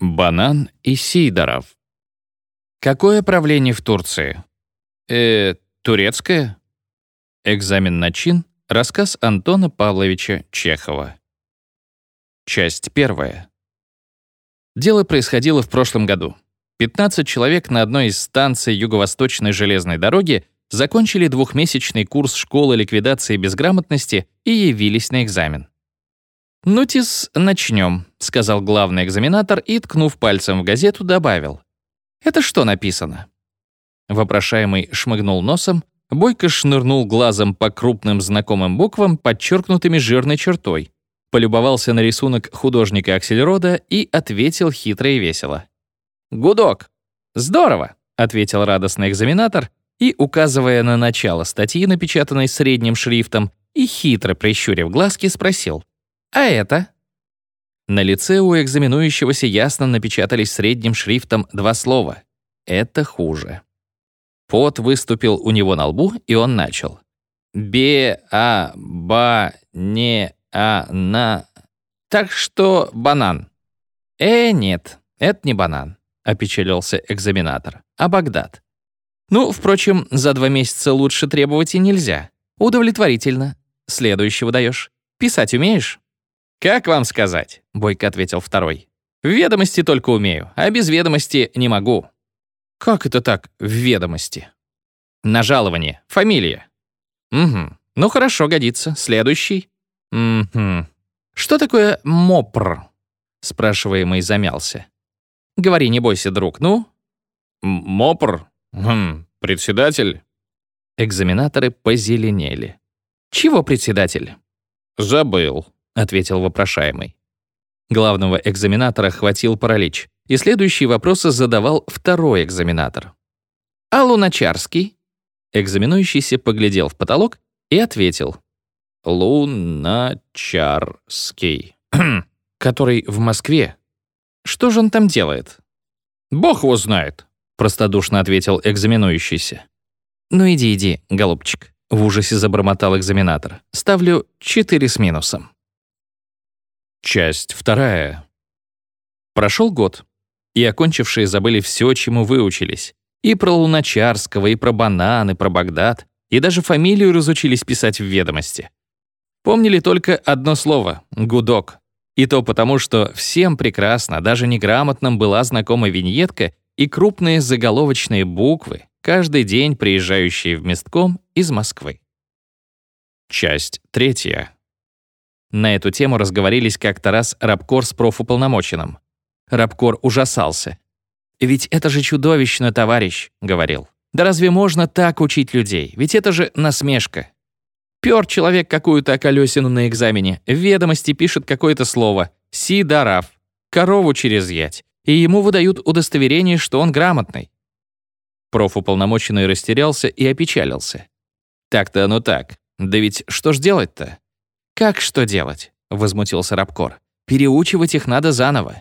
Банан и Сидоров. Какое правление в Турции? Э, турецкое? Экзамен на чин. Рассказ Антона Павловича Чехова. Часть первая. Дело происходило в прошлом году. 15 человек на одной из станций Юго-Восточной железной дороги закончили двухмесячный курс школы ликвидации безграмотности и явились на экзамен. «Ну-тис, начнем», — сказал главный экзаменатор и, ткнув пальцем в газету, добавил. «Это что написано?» Вопрошаемый шмыгнул носом, Бойко шнырнул глазом по крупным знакомым буквам, подчеркнутыми жирной чертой, полюбовался на рисунок художника Аксельрода и ответил хитро и весело. «Гудок!» «Здорово!» — ответил радостный экзаменатор и, указывая на начало статьи, напечатанной средним шрифтом, и хитро прищурив глазки, спросил. А это? На лице у экзаменующегося ясно напечатались средним шрифтом два слова. Это хуже. Пот выступил у него на лбу, и он начал. Бе-а-ба-не-а-на. Так что банан. Э, нет, это не банан, опечалился экзаменатор, а Багдад. Ну, впрочем, за два месяца лучше требовать и нельзя. Удовлетворительно. Следующего даешь. Писать умеешь? «Как вам сказать?» — Бойко ответил второй. «В ведомости только умею, а без ведомости не могу». «Как это так, в ведомости?» «На жалование. Фамилия». «Угу. Ну хорошо, годится. Следующий». «Угу. Что такое МОПР?» Спрашиваемый замялся. «Говори, не бойся, друг, ну?» «МОПР? Хм, председатель?» Экзаменаторы позеленели. «Чего председатель?» «Забыл», — ответил вопрошаемый. Главного экзаменатора хватил паралич, и следующие вопросы задавал второй экзаменатор. «А Луначарский?» Экзаменующийся поглядел в потолок и ответил. «Луначарский, который в Москве. Что же он там делает?» «Бог его знает», — простодушно ответил экзаменующийся. «Ну иди, иди, голубчик», — в ужасе забормотал экзаменатор. «Ставлю четыре с минусом». Часть вторая. Прошел год, и окончившие забыли все, чему выучились. И про Луначарского, и про банан, и про Багдад, и даже фамилию разучились писать в ведомости. Помнили только одно слово — «гудок». И то потому, что всем прекрасно, даже неграмотным была знакома виньетка и крупные заголовочные буквы, каждый день приезжающие в местком из Москвы. Часть третья. На эту тему разговорились как-то раз Рабкор с профуполномоченным. Рабкор ужасался. «Ведь это же чудовищно, товарищ», — говорил. «Да разве можно так учить людей? Ведь это же насмешка». Пёр человек какую-то околесину на экзамене, в ведомости пишет какое-то слово «сидарав», корову через ять, и ему выдают удостоверение, что он грамотный. Профуполномоченный растерялся и опечалился. Так-то оно так. Да ведь что ж делать-то? «Как что делать?» — возмутился Рабкор. «Переучивать их надо заново».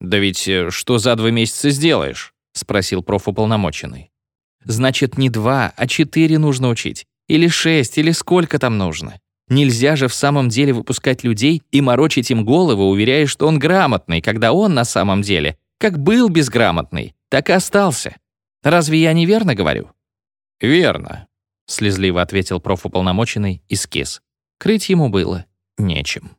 «Да ведь э, что за два месяца сделаешь?» — спросил профуполномоченный. «Значит, не два, а четыре нужно учить. Или шесть, или сколько там нужно. Нельзя же в самом деле выпускать людей и морочить им головы, уверяя, что он грамотный, когда он на самом деле, как был безграмотный, так и остался. Разве я неверно говорю?» «Верно», — слезливо ответил профуполномоченный и скис. Крыть ему было нечем.